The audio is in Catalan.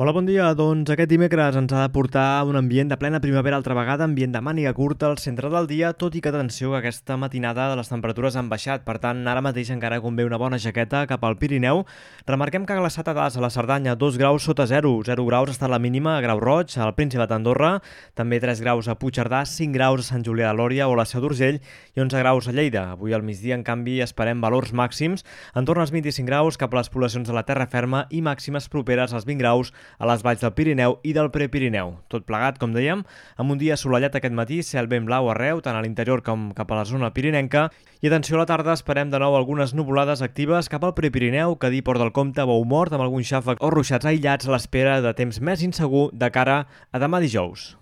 Hola, bon dia. Doncs aquest dimecres ens ha de portar un ambient de plena primavera altra vegada, ambient de màniga curta al centre del dia, tot i que, atenció, que aquesta matinada les temperatures han baixat, per tant, ara mateix encara convé una bona jaqueta cap al Pirineu. Remarquem que ha glaçat a Das, a la Cerdanya, 2 graus sota 0, 0 graus està la mínima a Grau Roig, al Príncipe d'Andorra, també 3 graus a Puigcerdà, 5 graus a Sant Julià de Lòria o a la Seu d'Urgell i 11 graus a Lleida. Avui al migdia, en canvi, esperem valors màxims en torn als 25 graus cap a les poblacions de la terra ferma i màximes properes als 20 graus a les valls del Pirineu i del Prepirineu. Tot plegat, com dèiem, amb un dia assolellat aquest matí, cel ben blau arreu, tant a l'interior com cap a la zona pirinenca, i atenció a la tarda esperem de nou algunes nuvolades actives cap al Prepirineu, Cadí, Port del Comte, Boumort, amb algun xàfec o ruixats aïllats a l'espera de temps més insegur de cara a demà dijous.